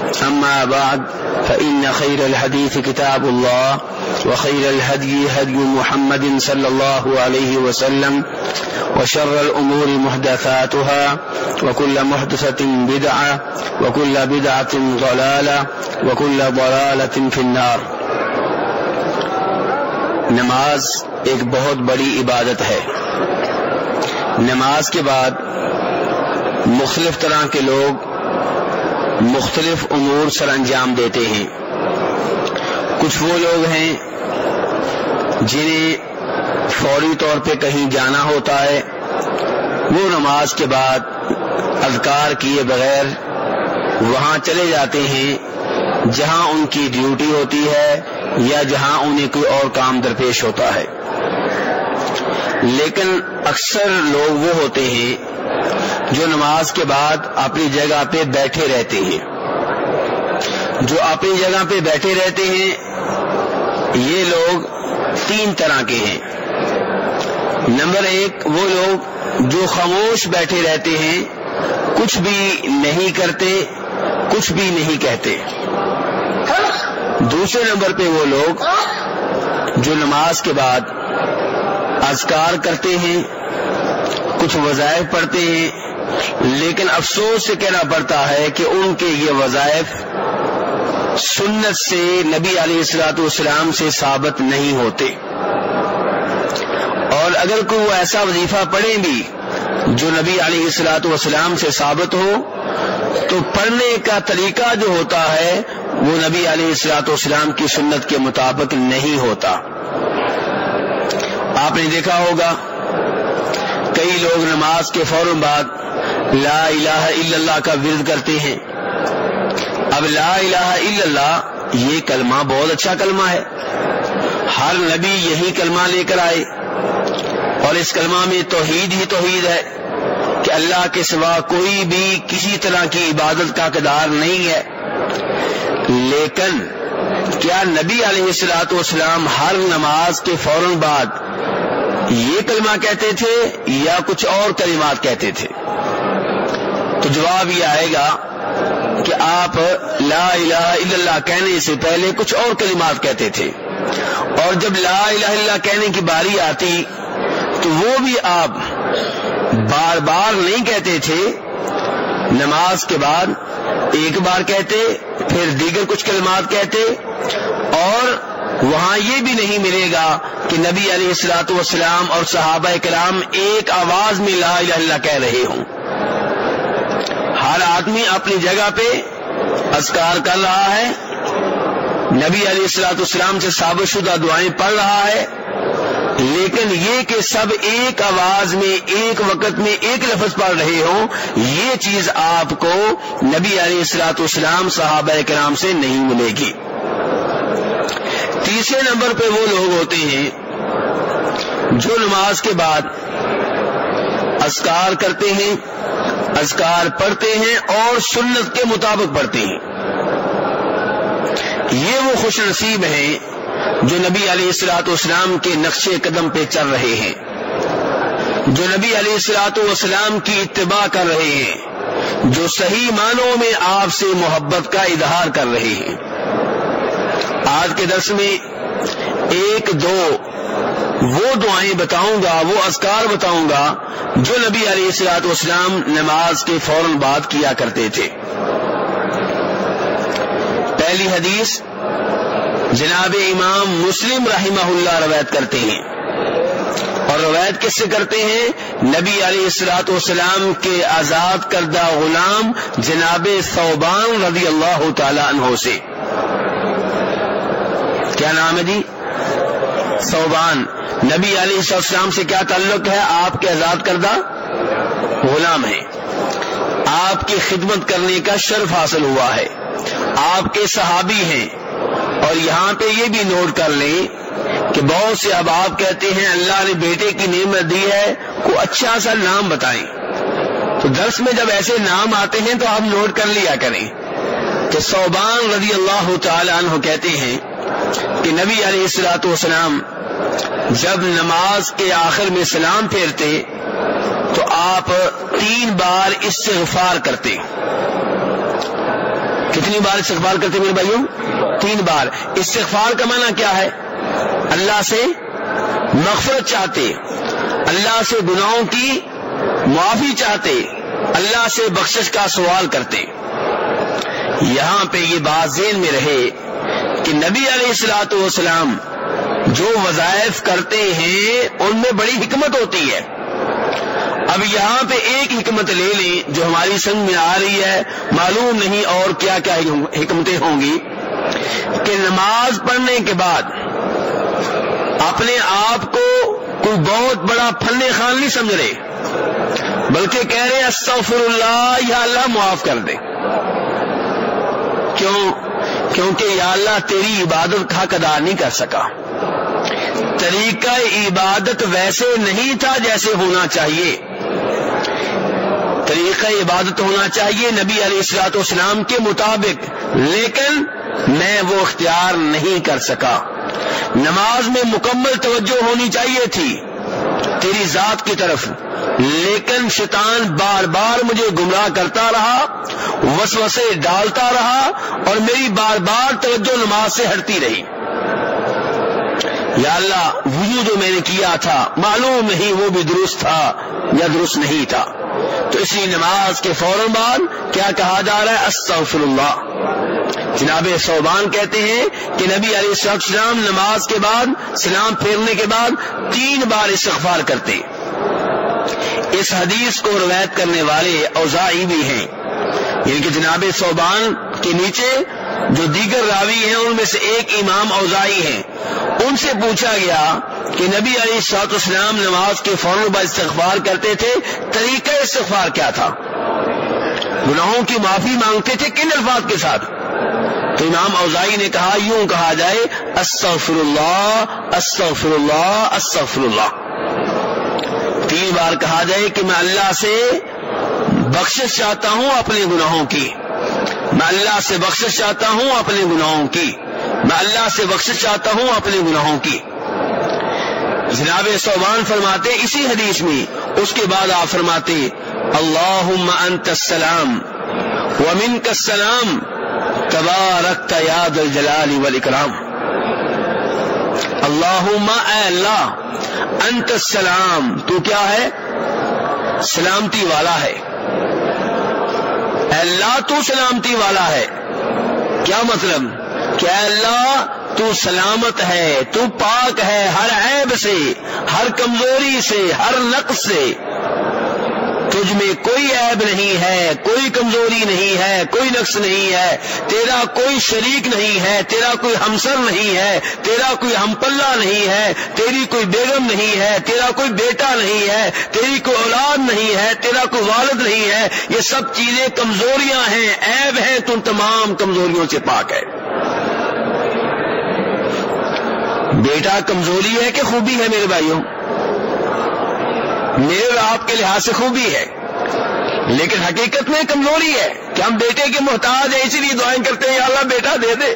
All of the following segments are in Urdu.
أما بعد، فإن خير الحديث كتاب الله، وخير الهدي هدي محمد صلى الله عليه وسلم، وشر الأمور محدثاتها، وكل محدثة بدعة، وكل بدعة ضلالة، وكل ضلالة في النار. نماز ایک بہت بڑی عبادت ہے۔ نماز کے بعد مختلف طرح کے لوگ مختلف امور سر انجام دیتے ہیں۔ کچھ وہ لوگ ہیں جنہیں فوری طور پہ کہیں جانا ہوتا ہے۔ وہ نماز کے بعد اذکار کیے بغیر وہاں چلے جاتے ہیں، جہاں ان کی ڈیوٹی ہوتی ہے یا جہاں انہیں کوئی اور کام درپیش ہوتا ہے۔ لیکن اکثر لوگ وہ ہوتے ہیں جو نماز کے بعد اپنی جگہ پہ بیٹھے رہتے ہیں۔ جو اپنی جگہ پہ بیٹھے رہتے ہیں، یہ لوگ تین طرح کے ہیں۔ نمبر ایک، وہ لوگ جو خاموش بیٹھے رہتے ہیں، کچھ بھی نہیں کرتے، کچھ بھی نہیں کہتے۔ دوسرے نمبر پہ وہ لوگ جو نماز کے بعد اذکار کرتے ہیں، کچھ وظائف پڑھتے ہیں لیکن افسوس سے کہنا پڑتا ہے کہ ان کے یہ وظائف سنت سے نبی علیہ السلاط والسلام سے ثابت نہیں ہوتے۔ اور اگر کوئی وہ ایسا وظیفہ پڑھیں بھی جو نبی علیہ السلاط والسلام سے ثابت ہو، تو پڑھنے کا طریقہ جو ہوتا ہے، وہ نبی علیہ السلاط والسلام کی سنت کے مطابق نہیں ہوتا۔ آپ نے دیکھا ہوگا، کئی لوگ نماز کے فوراً بعد لا الہ الا اللہ کا ورد کرتے ہیں۔ اب لا الہ الا اللہ یہ کلمہ بہت اچھا کلمہ ہے۔ ہر نبی یہی کلمہ لے کر آئے۔ اور اس کلمہ میں توحید ہی توحید ہے کہ اللہ کے سوا کوئی بھی کسی طرح کی عبادت کا قدار نہیں ہے۔ لیکن کیا نبی علیہ السلاط والسلام ہر نماز کے فوراً بعد یہ کلمہ کہتے تھے یا کچھ اور کلمات کہتے تھے؟ جواب یہ آئے گا کہ آپ لا الہ الا اللہ کہنے سے پہلے کچھ اور کلمات کہتے تھے۔ اور جب لا الہ الا اللہ کہنے کی باری آتی تو وہ بھی آپ بار بار نہیں کہتے تھے۔ نماز کے بعد ایک بار کہتے، پھر دیگر کچھ کلمات کہتے۔ اور وہاں یہ بھی نہیں ملے گا کہ نبی علیہ السلاط والسلام اور صحابہ کلام ایک آواز میں لا الہ اللہ کہہ رہے ہوں۔ ہر آدمی اپنی جگہ پہ اذکار کر رہا ہے۔ نبی علیہ السلاط والسلام سے ثابت شدہ دعائیں پڑھ رہا ہے۔ لیکن یہ کہ سب ایک آواز میں، ایک وقت میں، ایک لفظ پڑھ رہے ہوں، یہ چیز آپ کو نبی علیہ السلاط والسلام صحابہ کرام سے نہیں ملے گی۔ تیسرے نمبر پہ وہ لوگ ہوتے ہیں جو نماز کے بعد اذکار کرتے ہیں۔ اذکار پڑھتے ہیں اور سنت کے مطابق پڑھتے ہیں۔ یہ وہ خوش نصیب ہیں جو نبی علیہ السلاط والسلام کے نقش قدم پہ چل رہے ہیں۔ جو نبی علیہ السلاط والسلام کی اتباع کر رہے ہیں، جو صحیح معنوں میں آپ سے محبت کا اظہار کر رہے ہیں۔ آج کے درس میں ایک دو وہ دعائیں بتاؤں گا، وہ اذکار بتاؤں گا جو نبی علیہ السلاط والسلام نماز کے فوراً بعد کیا کرتے تھے۔ پہلی حدیث جناب امام مسلم رحمہ اللہ روایت کرتے ہیں۔ اور روایت کس سے کرتے ہیں؟ نبی علیہ السلاط والسلام کے آزاد کردہ غلام جناب صوبان رضی اللہ تعالی عنہ سے۔ کیا نام ہے جی؟ صوبان۔ نبی علیہ السلام سے کیا تعلق ہے؟ آپ کے آزاد کردہ غلام ہیں۔ آپ کی خدمت کرنے کا شرف حاصل ہوا ہے۔ آپ کے صحابی ہیں۔ اور یہاں پہ یہ بھی نوٹ کر لیں کہ بہت سے اب آپ کہتے ہیں اللہ نے بیٹے کی نعمت دی ہے کو اچھا سا نام بتائیں۔ تو درس میں جب ایسے نام آتے ہیں تو آپ نوٹ کر لیا کریں۔ تو صوبان رضی اللہ تعالی عنہ کہتے ہیں کہ نبی علیہ السلاۃ والسلام جب نماز کے آخر میں سلام پھیرتے تو آپ تین بار استغفار کرتے کتنی بار استغفار کرتے میرے بھائیوں؟ تین بار۔ استغفار کا معنی کیا ہے؟ اللہ سے مغفرت چاہتے، اللہ سے گناہوں کی معافی چاہتے، اللہ سے بخشش کا سوال کرتے۔ یہاں پہ یہ بات ذہن میں رہے کہ نبی علیہ السلاۃ والسلام جو وظائف کرتے ہیں، ان میں بڑی حکمت ہوتی ہے۔ اب یہاں پہ ایک حکمت لے لیں جو ہماری سنگ میں آ رہی ہے۔ معلوم نہیں اور کیا کیا حکمتیں ہوں گی۔ کہ نماز پڑھنے کے بعد اپنے آپ کو کوئی بہت بڑا فن خان نہیں سمجھ رہے، بلکہ کہہ رہے استغفر اللہ یا اللہ معاف کر دے۔ کیوں؟ کیونکہ یا اللہ تیری عبادت کا حق ادا نہیں کر سکا۔ طریقہ عبادت ویسے نہیں تھا جیسے ہونا چاہیے۔ طریقہ عبادت ہونا چاہیے نبی علیہ السلاط اسلام کے مطابق، لیکن میں وہ اختیار نہیں کر سکا۔ نماز میں مکمل توجہ ہونی چاہیے تھی تیری ذات کی طرف، لیکن شیطان بار بار مجھے گمراہ کرتا رہا، وسوسے ڈالتا رہا اور میری بار بار توجہ نماز سے ہٹتی رہی۔ یا اللہ وضو جو میں نے کیا تھا، معلوم نہیں، وہ بھی درست تھا یا درست نہیں تھا۔ تو اسی نماز کے فوراً بعد کیا کہا جا رہا ہے؟ استغفر اللہ جناب صوبان کہتے ہیں کہ نبی علیہ السلام نماز کے بعد، سلام پھیرنے کے بعد تین بار استغفار کرتے اس حدیث کو روایت کرنے والے اوزائی بھی ہیں۔ یعنی کہ جناب صوبان کے نیچے جو دیگر راوی ہیں، ان میں سے ایک امام اوزائی ہیں۔ ان سے پوچھا گیا کہ نبی علی سات اسلام نماز کے فوراً بعد استغفار کرتے تھے، طریقہ استغفار کیا تھا؟ گناہوں کی معافی مانگتے تھے کن الفاظ کے ساتھ؟ تو امام اوزائی نے کہا، یوں کہا جائے استغفر اللہ استغفر اللہ استغفر اللہ تین بار کہا جائے کہ میں اللہ سے بخشش چاہتا ہوں اپنے گناہوں کی۔ میں اللہ سے بخشش چاہتا ہوں اپنے گناہوں کی۔ میں اللہ سے بخشش چاہتا ہوں اپنے گناہوں کی۔ جناب صوبان فرماتے اسی حدیث میں، اس کے بعد آپ فرماتے اللہ انت السلام ومن کا سلام تبارک یاد الجلال والاکرام۔ اللہ اے اللہ، انت السلام، تو کیا ہے؟ سلامتی والا ہے۔ اے اللہ، تو سلامتی والا ہے۔ کیا مطلب؟ کیا اللہ، تو سلامت ہے، تو پاک ہے ہر عیب سے، ہر کمزوری سے، ہر نقص سے۔ تجھ میں کوئی عیب نہیں ہے، کوئی کمزوری نہیں ہے، کوئی نقص نہیں ہے۔ تیرا کوئی شریک نہیں ہے، تیرا کوئی ہمسر نہیں ہے، تیرا کوئی ہم پلہ نہیں ہے، تیری کوئی بیگم نہیں ہے، تیرا کوئی بیٹا نہیں ہے، تیری کوئی اولاد نہیں ہے، تیرا کوئی والد نہیں ہے۔ یہ سب چیزیں کمزوریاں ہیں، عیب ہیں، تم تمام کمزوریوں سے پاک ہے بیٹا کمزوری ہے کہ خوبی ہے میرے بھائیوں؟ میرے اور آپ کے لحاظ سے خوبی ہے، لیکن حقیقت میں کمزوری ہے کہ ہم بیٹے کے محتاج ہیں، اسی لیے دعائیں کرتے ہیں، یا اللہ بیٹا دے دے۔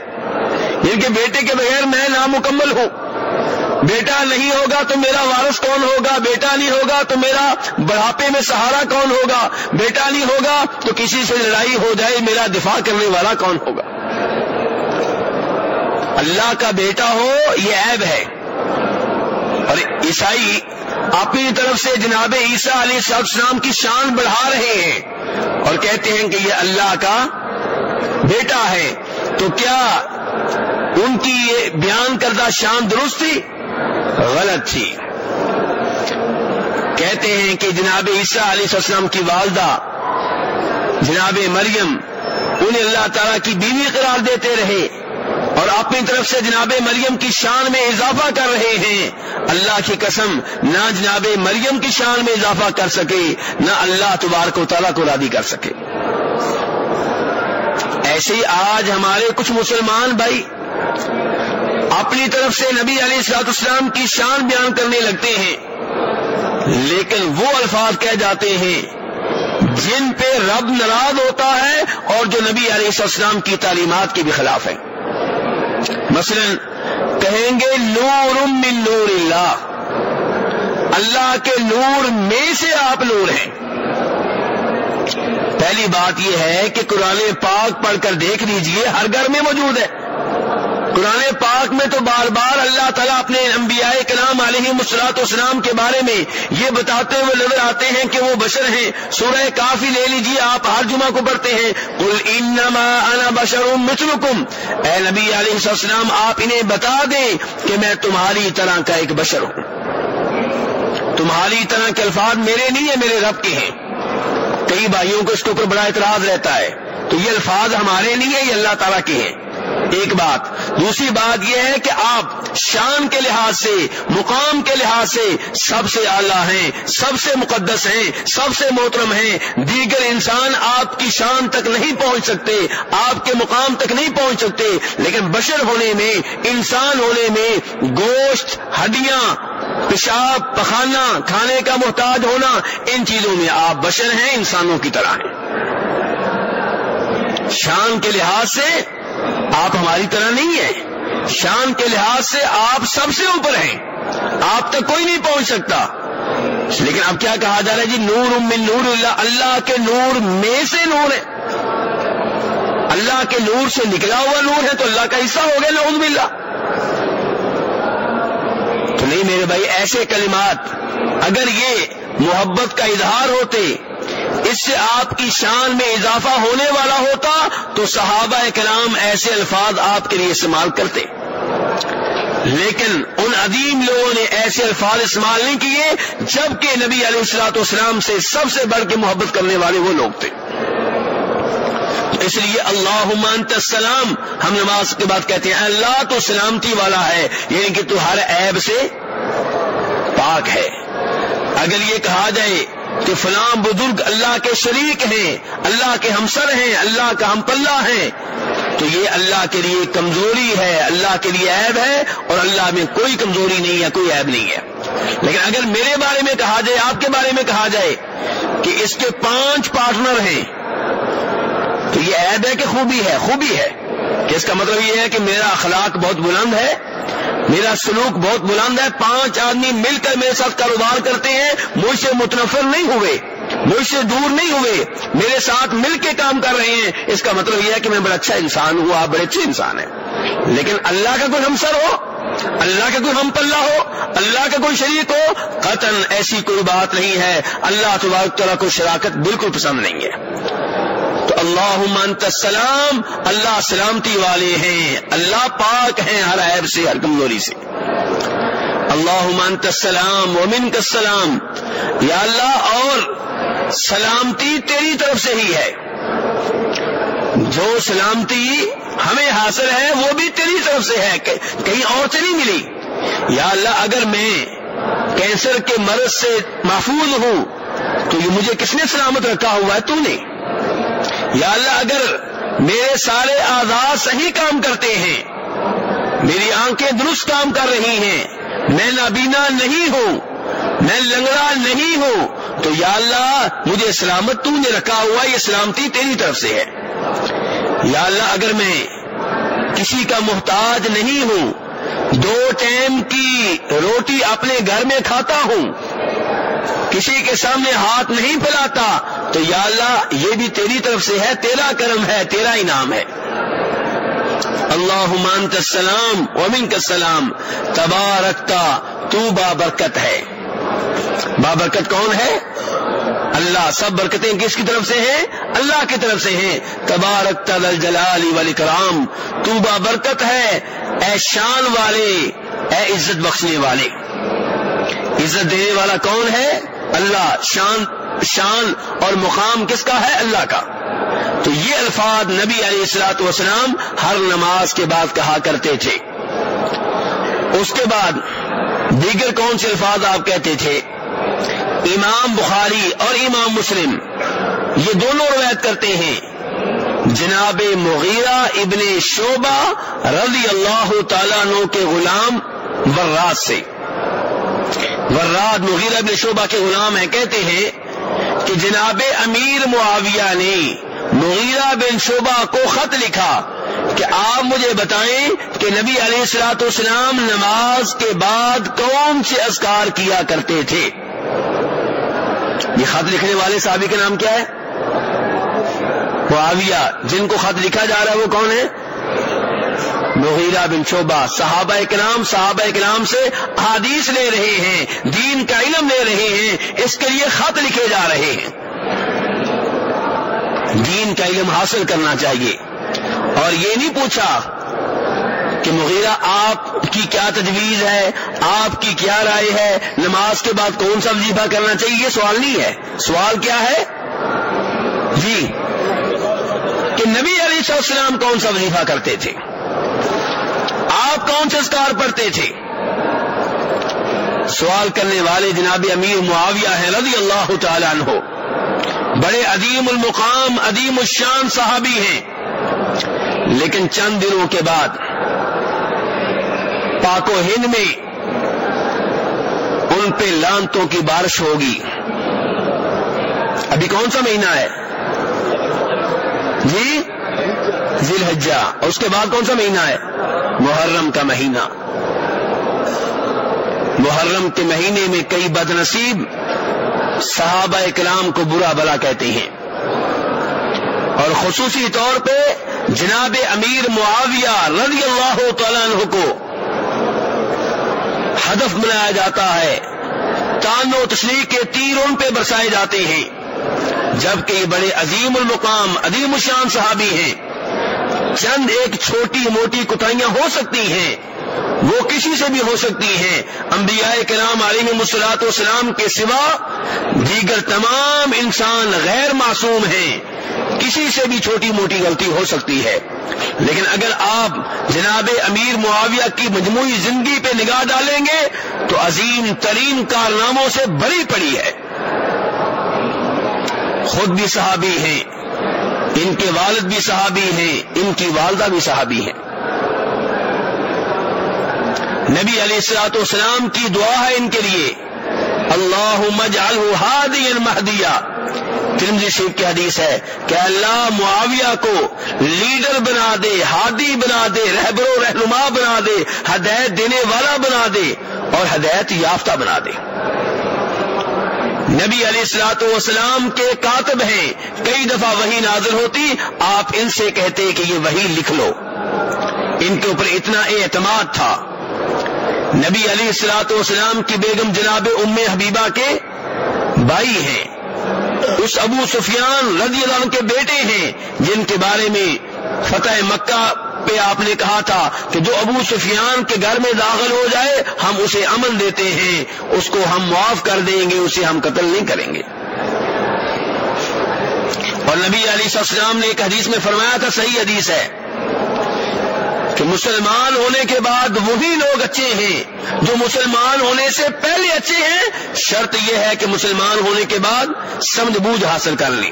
ان کے بیٹے کے بغیر میں نامکمل ہوں۔ بیٹا نہیں ہوگا تو میرا وارث کون ہوگا؟ بیٹا نہیں ہوگا تو میرا بڑھاپے میں سہارا کون ہوگا؟ بیٹا نہیں ہوگا تو کسی سے لڑائی ہو جائے، میرا دفاع کرنے والا کون ہوگا؟ اللہ کا بیٹا ہو، یہ عیب ہے۔ اور عیسائی اپنی طرف سے جناب عیسیٰ علیہ السلام کی شان بڑھا رہے ہیں اور کہتے ہیں کہ یہ اللہ کا بیٹا ہے۔ تو کیا ان کی یہ بیان کردہ شان درست تھی؟ غلط تھی۔ کہتے ہیں کہ جناب عیسیٰ علیہ السلام کی والدہ جناب مریم، انہیں اللہ تعالی کی بیوی قرار دیتے رہے۔ اور اپنی طرف سے جناب مریم کی شان میں اضافہ کر رہے ہیں۔ اللہ کی قسم، نہ جناب مریم کی شان میں اضافہ کر سکے، نہ اللہ تبارک و تعالیٰ کو رادی کر سکے۔ ایسے ہی آج ہمارے کچھ مسلمان بھائی اپنی طرف سے نبی علیہ السلاط اسلام کی شان بیان کرنے لگتے ہیں۔ لیکن وہ الفاظ کہہ جاتے ہیں، جن پہ رب ناراض ہوتا ہے اور جو نبی علیہ السلام کی تعلیمات کے بھی خلاف ہیں۔ مثلا کہیں گے نور من نور اللہ اللہ کے نور میں سے آپ نور ہیں۔ پہلی بات یہ ہے کہ قرآن پاک پڑھ کر دیکھ لیجیے، ہر گھر میں موجود ہے۔ قرآن پاک میں تو بار بار اللہ تعالیٰ اپنے انبیاء کلام علیہ مسلاط اسلام کے بارے میں یہ بتاتے ہوئے نظر آتے ہیں کہ وہ بشر ہیں۔ سورہ کافی لے لیجیے آپ ہر جمعہ کو پڑھتے ہیں۔ کل انما انا بشر مثلکم۔ اے نبی علیہ السلام آپ انہیں بتا دیں کہ میں تمہاری طرح کا ایک بشر ہوں۔ تمہاری طرح کے الفاظ میرے نہیں ہیں، میرے رب کے ہیں۔ کئی بھائیوں کو اس کے اوپر بڑا اعتراض رہتا ہے۔ تو یہ الفاظ ہمارے نہیں ہیں، یہ اللہ تعالیٰ کے ہیں۔ ایک بات۔ دوسری بات یہ ہے کہ آپ شان کے لحاظ سے، مقام کے لحاظ سے سب سے اعلیٰ ہیں، سب سے مقدس ہیں، سب سے محترم ہیں۔ دیگر انسان آپ کی شان تک نہیں پہنچ سکتے، آپ کے مقام تک نہیں پہنچ سکتے، لیکن بشر ہونے میں، انسان ہونے میں گوشت، ہڈیاں، پیشاب پخانا کھانے کا محتاج ہونا، ان چیزوں میں آپ بشر ہیں، انسانوں کی طرح ہیں۔ شان کے لحاظ سے آپ ہماری طرح نہیں ہیں۔ شان کے لحاظ سے آپ سب سے اوپر ہیں۔ آپ تک کوئی نہیں پہنچ سکتا۔ لیکن اب کیا کہا جا رہا ہے؟ جی نور من نور اللہ۔ اللہ کے نور میں سے نور ہے۔ اللہ کے نور سے نکلا ہوا نور ہے تو اللہ کا حصہ ہو گیا، نعوذ باللہ۔ تو نہیں میرے بھائی، ایسے کلمات اگر یہ محبت کا اظہار ہوتے اس سے آپ کی شان میں اضافہ ہونے والا ہوتا تو صحابہ کلام ایسے الفاظ آپ کے لیے استعمال کرتے۔ لیکن ان عظیم لوگوں نے ایسے الفاظ استعمال نہیں کیے جبکہ نبی علیہ السلاط والسلام سے سب سے بڑھ کے محبت کرنے والے وہ لوگ تھے۔ اس لیے اللہ السلام، ہم نماز کے بعد کہتے ہیں، اللہ تو سلامتی والا ہے یعنی کہ تو ہر عیب سے پاک ہے۔ اگر یہ کہا جائے کہ فلاں بزرگ اللہ کے شریک ہیں، اللہ کے ہمسر ہیں، اللہ کا ہم پلہ ہیں۔ تو یہ اللہ کے لیے کمزوری ہے، اللہ کے لیے عیب ہے اور اللہ میں کوئی کمزوری نہیں ہے، کوئی عیب نہیں ہے۔ لیکن اگر میرے بارے میں کہا جائے، آپ کے بارے میں کہا جائے کہ اس کے پانچ پارٹنر ہیں، تو یہ عیب ہے کہ خوبی ہے خوبی ہے۔ کہ اس کا مطلب یہ ہے کہ میرا اخلاق بہت بلند ہے میرا سلوک بہت بلند ہے، پانچ آدمی مل کر میرے ساتھ کاروبار کرتے ہیں، مجھ سے متنفر نہیں ہوئے، مجھ سے دور نہیں ہوئے، میرے ساتھ مل کے کام کر رہے ہیں۔ اس کا مطلب یہ ہے کہ میں بڑا اچھا انسان ہوں، آپ بڑے اچھے انسان ہیں۔ لیکن اللہ کا کوئی ہمسر ہو، اللہ کا کوئی ہم پلہ ہو، اللہ کا کوئی شریک ہو قطن ایسی کوئی بات نہیں ہے۔ اللہ تبارک تعالیٰ کو شراکت بالکل پسند نہیں ہے۔ اللہ منت السلام، اللہ سلامتی والے ہیں، اللہ پاک ہیں ہر عیب سے، ہر کمزوری سے۔ اللہ منت السلام ومن کا سلام یا اللہ، اور سلامتی تیری طرف سے ہی ہے۔ جو سلامتی ہمیں حاصل ہے، وہ بھی تیری طرف سے ہے کہیں اور سے نہیں ملی۔ یا اللہ، اگر میں کینسر کے مرض سے محفوظ ہوں، تو یہ مجھے کس نے سلامت رکھا ہوا ہے؟ تو نے۔ یا اللہ، اگر میرے سارے آزاد صحیح کام کرتے ہیں، میری آنکھیں درست کام کر رہی ہیں، میں نابینا نہیں ہوں، میں لنگڑا نہیں ہوں، تو یا اللہ، مجھے سلامت تو نے رکھا ہوا، یہ سلامتی تیری طرف سے ہے۔ یا اللہ، اگر میں کسی کا محتاج نہیں ہوں، دو ٹائم کی روٹی اپنے گھر میں کھاتا ہوں، کسی کے سامنے ہاتھ نہیں پھیلاتا تو یا اللہ یہ بھی تیری طرف سے ہے، تیرا کرم ہے، تیرا انعام ہے۔ اللہ مان کا سلام اومن کا سلام تبا رکھتا تو بابرکت ہے۔ بابرکت کون ہے؟ اللہ، سب برکتیں کس کی طرف سے ہیں؟ اللہ کی طرف سے ہیں۔ تبارک دل جلالی والی کرام تو بابرکت ہے۔ اے شان والے، اے عزت بخشنے والے۔ عزت دینے والا کون ہے؟ اللہ، شان شان اور مقام کس کا ہے؟ اللہ کا۔ تو یہ الفاظ نبی علیہ السلاط وسلام ہر نماز کے بعد کہا کرتے تھے۔ اس کے بعد دیگر کون سے الفاظ آپ کہتے تھے؟ امام بخاری اور امام مسلم۔ یہ دونوں روایت کرتے ہیں۔ جناب مغیرہ ابن شعبہ رضی اللہ تعالیٰ نو کے غلام وراد سے۔ وراد مغیرہ ابن شعبہ کے غلام ہیں، کہتے ہیں کہ جناب امیر معاویہ نے مغیرہ بن شعبہ کو خط لکھا کہ آپ مجھے بتائیں کہ نبی علیہ السلاۃ والسلام نماز کے بعد کون سے اذکار کیا کرتے تھے؟ یہ خط لکھنے والے صحابی کا نام کیا ہے؟ معاویہ، جن کو خط لکھا جا رہا ہے وہ کون ہے؟ مغیرہ بن شعبہ صحابہ اکرام صحابہ اکرام سے حادیث لے رہے ہیں، دین کا علم لے رہے ہیں، اس کے لیے خط لکھے جا رہے ہیں۔ دین کا علم حاصل کرنا چاہیے۔ اور یہ نہیں پوچھا کہ مغیرہ آپ کی کیا تجویز ہے، آپ کی کیا رائے ہے، نماز کے بعد کون سا وظیفہ کرنا چاہیے؟ یہ سوال نہیں ہے۔ سوال کیا ہے؟ جی کہ نبی علی السلام کون سا وظیفہ کرتے تھے؟ آپ کون سے اسکار پڑھتے تھے؟ سوال کرنے والے جناب امیر معاویہ ہیں، رضی اللہ تعالیٰ عنہ۔ بڑے عدیم المقام عدیم الشان صحابی ہیں۔ لیکن چند دنوں کے بعد پاک و ہند میں ان پہ لانتوں کی بارش ہوگی۔ ابھی کون سا مہینہ ہے؟ جی؟ ذیل حجا اور اس کے بعد کون سا مہینہ ہے؟ محرم کا مہینہ۔ محرم کے مہینے میں کئی بد نصیب صحابہ کلام کو برا بلا کہتے ہیں۔ اور خصوصی طور پہ جناب امیر معاویہ رضی اللہ تعالیٰ عنہ کو ہدف بنایا جاتا ہے۔ تان و تشریح کے تیر ان پہ برسائے جاتے ہیں۔ جبکہ یہ بڑے عظیم المقام، عظیم الشان صحابی ہیں۔ چند ایک چھوٹی موٹی کتائیاں ہو سکتی ہیں۔ وہ کسی سے بھی ہو سکتی ہیں۔ انبیاء کرام علیہ مسلاط والسلام کے سوا دیگر تمام انسان غیر معصوم ہیں۔ کسی سے بھی چھوٹی موٹی غلطی ہو سکتی ہے۔ لیکن اگر آپ جناب امیر معاویہ کی مجموعی زندگی پہ نگاہ ڈالیں گے تو عظیم ترین کارناموں سے بری پڑی ہے۔ خود بھی صحابی ہیں۔ ان کے والد بھی صحابی ہیں، ان کی والدہ بھی صحابی ہیں۔ نبی علیہ السلاط والسلام کی دعا ہے ان کے لیے۔ اللہ مجعل المحدیہ ترمزی شیخ کی حدیث ہے کہ اللہ معاویہ کو لیڈر بنا دے، ہادی بنا دے، رہبر و رہنما بنا دے، ہدایت دینے والا بنا دے اور ہدایت یافتہ بنا دے۔ نبی علیہ السلاط والسلام کے کاتب ہیں۔ کئی دفعہ وہی نازل ہوتی، آپ ان سے کہتے کہ یہ وہی لکھ لو۔ ان کے اوپر اتنا اعتماد تھا۔ نبی علی السلاط والسلام کی بیگم جناب ام حبیبہ کے بھائی ہیں۔ اس ابو سفیان رضی اللہ عنہ کے بیٹے ہیں، جن کے بارے میں فتح مکہ پہ آپ نے کہا تھا کہ جو ابو سفیان کے گھر میں داخل ہو جائے، ہم اسے امن دیتے ہیں۔ اس کو ہم معاف کر دیں گے، اسے ہم قتل نہیں کریں گے۔ اور نبی علی السلام نے ایک حدیث میں فرمایا تھا، صحیح حدیث ہے کہ مسلمان ہونے کے بعد وہی لوگ اچھے ہیں جو مسلمان ہونے سے پہلے اچھے ہیں۔ شرط یہ ہے کہ مسلمان ہونے کے بعد سمجھ بوجھ حاصل کر لیں۔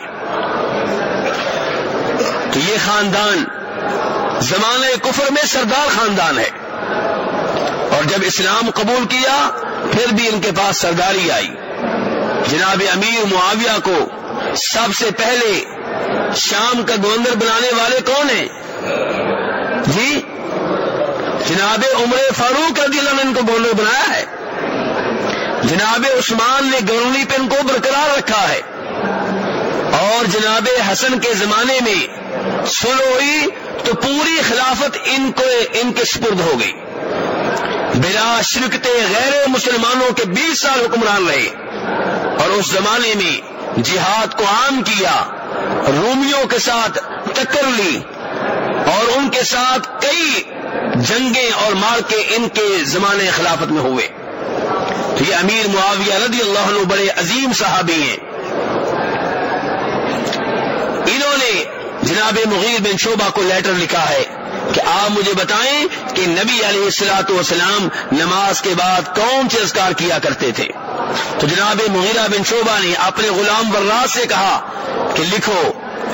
تو یہ خاندان زمانے کفر میں سردار خاندان ہے۔ اور جب اسلام قبول کیا، پھر بھی ان کے پاس سرداری آئی۔ جناب امیر معاویہ کو سب سے پہلے شام کا گوندر بنانے والے کون ہیں؟ جی جناب عمر فاروق رضی اللہ نے ان کو بولو بنایا ہے۔ جناب عثمان نے گرونی پہ ان کو برقرار رکھا ہے۔ اور جناب حسن کے زمانے میں سلو ہوئی تو پوری خلافت ان کو ان کے سپرد ہو گئی۔ بلا شرکتے غیر مسلمانوں کے بیس سال حکمران رہے۔ اور اس زمانے میں جہاد کو عام کیا، رومیوں کے ساتھ ٹکر لی، اور ان کے ساتھ کئی جنگیں اور مار کے ان کے زمانے خلافت میں ہوئے۔ تو یہ امیر معاویہ رضی اللہ عنہ بڑے عظیم صحابی ہیں انہوں نے جناب مغیر بن شعبہ کو لیٹر لکھا ہے کہ آپ مجھے بتائیں کہ نبی علیہ السلاۃ والسلام نماز کے بعد کون سے اذکار کیا کرتے تھے؟ تو جناب مغیرہ بن شعبہ نے اپنے غلام برات سے کہا کہ لکھو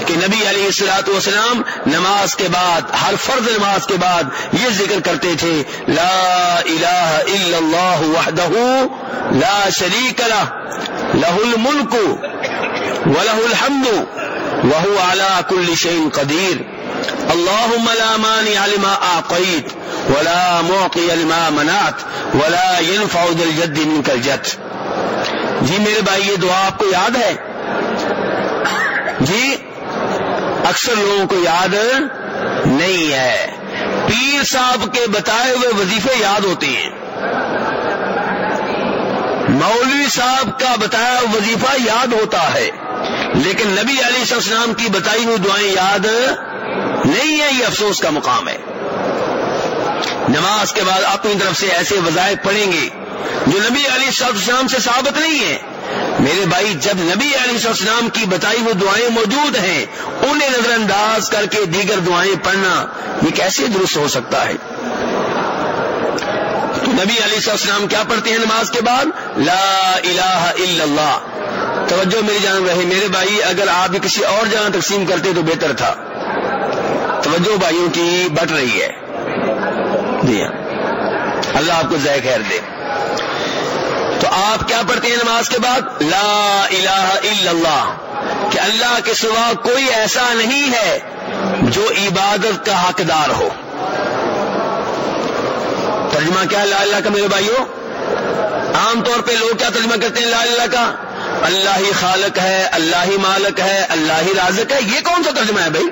کہ نبی علیہ السلاۃ والسلام نماز کے بعد، ہر فرض نماز کے بعد یہ ذکر کرتے تھے، لا الہ الا اللہ وحدہ لا شریک لہ لہ الملک ولہ الحمد وهو على كل شيء قدير. اللهم لا مانع لما اعطيت ولا معطي لما منعت ولا ينفع ذا الجد منك الجد. جی میرے بھائی، یہ دعا آپ کو یاد ہے؟ جی اکثر لوگوں کو یاد نہیں ہے۔ پیر صاحب کے بتائے ہوئے وظیفے یاد ہوتے ہیں۔ مولوی صاحب کا بتایا وظیفہ یاد ہوتا ہے۔ لیکن نبی علی السلام کی بتائی ہوئی دعائیں یاد نہیں ہے یہ افسوس کا مقام ہے۔ نماز کے بعد اپنی طرف سے ایسے وظائف پڑھیں گے جو نبی علی السلام سے ثابت نہیں ہے میرے بھائی، جب نبی علیہ السلام کی بتائی ہوئی دعائیں موجود ہیں، انہیں نظر انداز کر کے دیگر دعائیں پڑھنا یہ کیسے درست ہو سکتا ہے۔ تو نبی علیہ السلام کیا پڑھتے ہیں نماز کے بعد؟ لا الہ الا اللہ۔ توجہ میری جان رہے میرے بھائی، اگر آپ کسی اور جگہ تقسیم کرتے تو بہتر تھا۔ توجہ بھائیوں کی بٹ رہی ہے۔ جی ہاں۔ اللہ آپ کو ذائقہ خیر دے۔ تو آپ کیا پڑھتے ہیں نماز کے بعد؟ لا الہ الا اللہ۔ کہ اللہ کے سوا کوئی ایسا نہیں ہے جو عبادت کا حقدار ہو۔ ترجمہ کیا لا اللہ کا میرے بھائیوں؟ عام طور پہ لوگ کیا ترجمہ کرتے ہیں لا اللہ کا؟ اللہ ہی خالق ہے، اللہ ہی مالک ہے، اللہ ہی رازق ہے۔ یہ کون سا ترجمہ ہے بھائی؟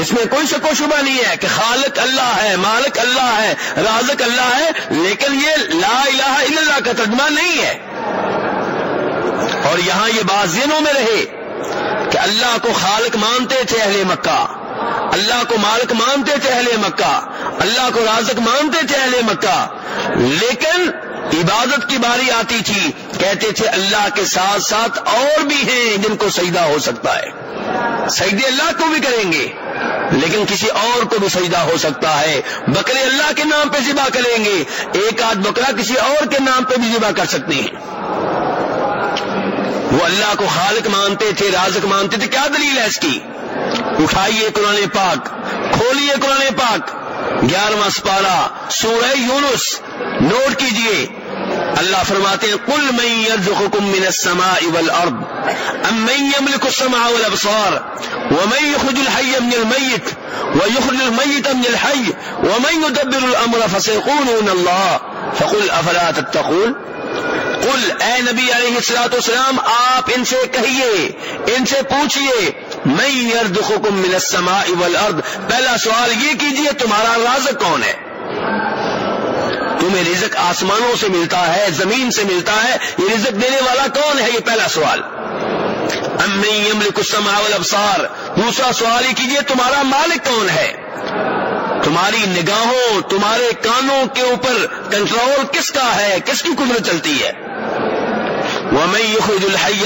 اس میں کوئی شک و شبہ نہیں ہے کہ خالق اللہ ہے، مالک اللہ ہے، رازق اللہ ہے، لیکن یہ لا الہ الا اللہ کا ترجمہ نہیں ہے۔ اور یہاں یہ بات ذہنوں میں رہے کہ اللہ کو خالق مانتے تھے اہل مکہ، اللہ کو مالک مانتے تھے اہل مکہ، اللہ کو رازق مانتے تھے اہل مکہ، لیکن عبادت کی باری آتی تھی، کہتے تھے اللہ کے ساتھ ساتھ اور بھی ہیں جن کو سجدہ ہو سکتا ہے۔ سجدے اللہ کو بھی کریں گے، لیکن کسی اور کو بھی سجدہ ہو سکتا ہے۔ بکرے اللہ کے نام پہ ذبح کریں گے، ایک آدھ بکرا کسی اور کے نام پہ بھی ذبح کر سکتے ہیں۔ وہ اللہ کو خالق مانتے تھے، رازق مانتے تھے، کیا دلیل ہے اس کی؟ اٹھائیے قرآن پاک، کھولیے قرآن پاک۔ گیارہواں سپارہ، سورہ یونس، نوٹ کیجیے۔ اللہ فرماتے ہیں کل میں من السماء والارض، ام من يملك السماء والابصار ومن يخرج الحي من الميت ويخرج الميت من الحي ومن يدبر الامر فسيقولون الله فقل افلا تتقون؟ قل اے نبی علیہ السلاۃ والسلام، آپ ان سے کہیے، ان سے پوچھئے میں يرزقكم من السماء والارض؟ پہلا سوال یہ کیجیے تمہارا رازق کون ہے؟ تمہیں رزق آسمانوں سے ملتا ہے، زمین سے ملتا ہے، یہ رزق دینے والا کون ہے؟ یہ پہلا سوال۔ امی السماء دوسرا سوال ہی کیجیے، تمہارا مالک کون ہے؟ تمہاری نگاہوں، تمہارے کانوں کے اوپر کنٹرول کس کا ہے؟ کس کی قدرت چلتی ہے؟ وہ میں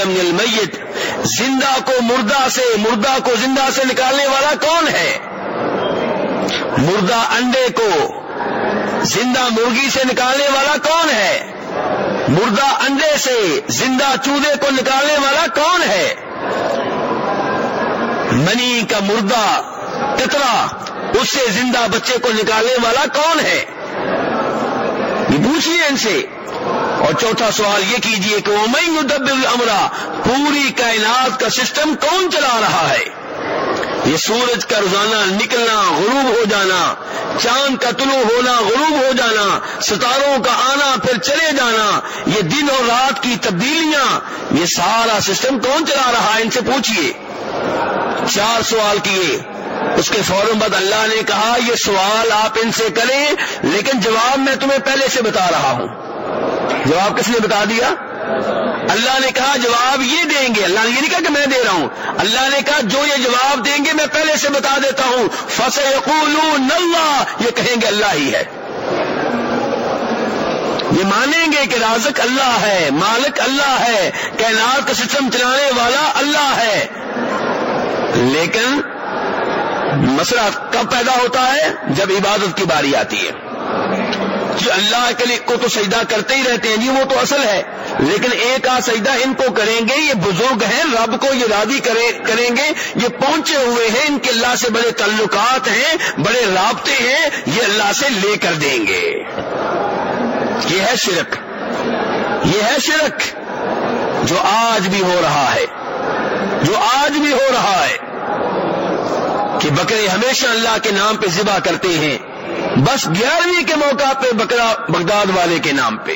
من المیت۔ زندہ کو مردہ سے، مردہ کو زندہ سے نکالنے والا کون ہے؟ مردہ انڈے کو زندہ مرغی سے نکالنے والا کون ہے؟ مردہ انڈے سے زندہ چودے کو نکالنے والا کون ہے؟ منی کا مردہ کترا، اس سے زندہ بچے کو نکالنے والا کون ہے؟ یہ پوچھیے ان سے۔ اور چوتھا سوال یہ کیجیے کہ وہ میں دب امرا پوری کائنات کا سسٹم کون چلا رہا ہے؟ یہ سورج کا روزانہ نکلنا غروب ہو جانا، چاند کا طلوع ہونا غروب ہو جانا، ستاروں کا آنا پھر چلے جانا، یہ دن اور رات کی تبدیلیاں، یہ سارا سسٹم کون چلا رہا ہے؟ ان سے پوچھئے۔ چار سوال کیے۔ اس کے فوراً بعد اللہ نے کہا، یہ سوال آپ ان سے کریں، لیکن جواب میں تمہیں پہلے سے بتا رہا ہوں۔ جواب کس نے بتا دیا؟ اللہ نے کہا جواب یہ دیں گے، اللہ نے یہ نہیں کہا کہ میں دے رہا ہوں۔ اللہ نے کہا جو یہ جواب دیں گے میں پہلے سے بتا دیتا ہوں۔ فص اللہ یہ کہیں گے اللہ ہی ہے۔ یہ مانیں گے کہ رازق اللہ ہے، مالک اللہ ہے، کائنات کا سسٹم چلانے والا اللہ ہے۔ لیکن مسئلہ کب پیدا ہوتا ہے؟ جب عبادت کی باری آتی ہے۔ جو اللہ کے لیے کو تو سجدہ کرتے ہی رہتے ہیں جی وہ تو اصل ہے۔ لیکن ایک آ سجدہ ان کو کریں گے، یہ بزرگ ہیں، رب کو یہ راضی کریں گے، یہ پہنچے ہوئے ہیں، ان کے اللہ سے بڑے تعلقات ہیں، بڑے رابطے ہیں، یہ اللہ سے لے کر دیں گے۔ یہ ہے شرک۔ یہ ہے شرک۔ جو آج بھی ہو رہا ہے۔ جو آج بھی ہو رہا ہے۔ کہ بکرے ہمیشہ اللہ کے نام پہ ذبح کرتے ہیں۔ بس گیارہویں کے موقع پہ بکرا بغداد والے کے نام پہ۔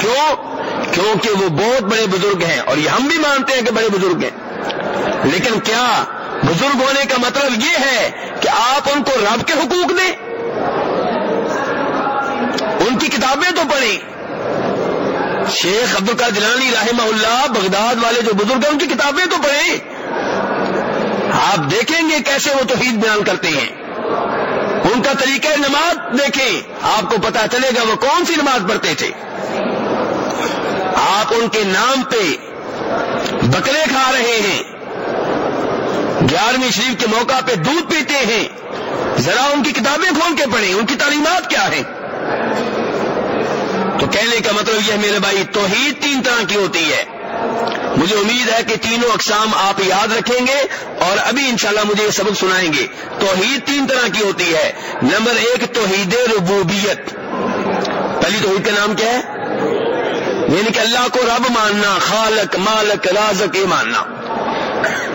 کیوں؟ کیونکہ وہ بہت بڑے بزرگ ہیں اور یہ ہم بھی مانتے ہیں کہ بڑے بزرگ ہیں۔ لیکن کیا بزرگ ہونے کا مطلب یہ ہے کہ آپ ان کو رب کے حقوق دیں؟ ان کی کتابیں تو پڑھیں۔ شیخ عبد القاد جلانی رحمہ اللہ بغداد والے جو بزرگ ہیں، ان کی کتابیں تو پڑھیں۔ آپ دیکھیں گے کیسے وہ توحید بیان کرتے ہیں۔ ان کا طریقہ نماز دیکھیں، آپ کو پتا چلے گا وہ کون سی نماز پڑھتے تھے۔ آپ ان کے نام پہ بکرے کھا رہے ہیں۔ گیارہویں شریف کے موقع پہ دودھ پیتے ہیں۔ ذرا ان کی کتابیں کھول کے پڑھیں، ان کی تعلیمات کیا ہیں؟ تو کہنے کا مطلب یہ میرے بھائی، توحید تین طرح کی ہوتی ہے۔ مجھے امید ہے کہ تینوں اقسام آپ یاد رکھیں گے اور ابھی انشاءاللہ مجھے یہ سبق سنائیں گے۔ توحید تین طرح کی ہوتی ہے۔ نمبر ایک، توحید ربوبیت۔ پہلی توحید کا نام کیا ہے؟ یعنی کہ اللہ کو رب ماننا، خالق، مالک، رازق، یہ ماننا۔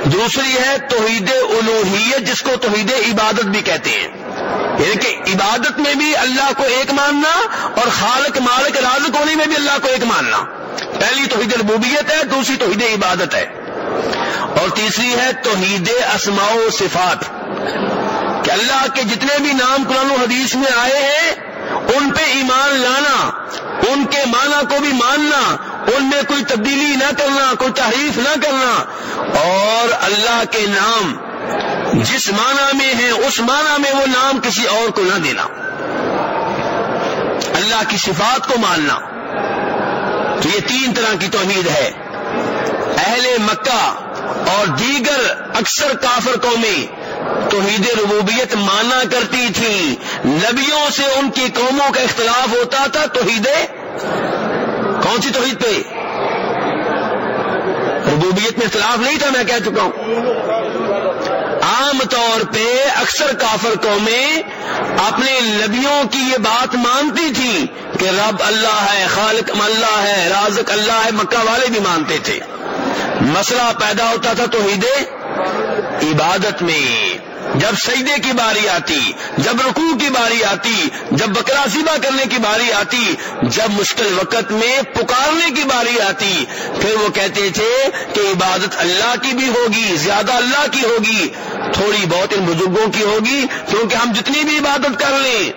دوسری ہے، توحید الوحیت جس کو توحید عبادت بھی کہتے ہیں۔ یعنی کہ عبادت میں بھی اللہ کو ایک ماننا اور خالق، مالک، رازق ہونے میں بھی اللہ کو ایک ماننا۔ پہلی توحید ربوبیت ہے، دوسری توحید عبادت ہے۔ اور تیسری ہے توحید اسماء و صفات۔ کہ اللہ کے جتنے بھی نام قرآن و حدیث میں آئے ہیں، ان پہ ایمان لانا، ان کے معنی کو بھی ماننا، ان میں کوئی تبدیلی نہ کرنا، کوئی تحریف نہ کرنا۔ اور اللہ کے نام، جس معنی میں ہے اس معنی میں وہ نام کسی اور کو نہ دینا۔ اللہ کی صفات کو ماننا۔ تو یہ تین طرح کی توحید ہے۔ اہل مکہ اور دیگر اکثر کافر قومیں توحید ربوبیت مانا کرتی تھی نبیوں سے ان کی قوموں کا اختلاف ہوتا تھا توحید۔ کون سی توحید پہ؟ ربوبیت میں اختلاف نہیں تھا، میں کہہ چکا ہوں۔ عام طور پہ اکثر کافر قومیں اپنے نبیوں کی یہ بات مانتی تھی کہ رب اللہ ہے، خالق اللہ ہے، رازق اللہ ہے، مکہ والے بھی مانتے تھے۔ مسئلہ پیدا ہوتا تھا توحید، عبادت میں۔ جب سجدے کی باری آتی، جب رکوع کی باری آتی، جب بکرا سیبا کرنے کی باری آتی، جب مشکل وقت میں پکارنے کی باری آتی، پھر وہ کہتے تھے کہ عبادت اللہ کی بھی ہوگی، زیادہ اللہ کی ہوگی، تھوڑی بہت ان بزرگوں کی ہوگی، کیونکہ ہم جتنی بھی عبادت کر لیں۔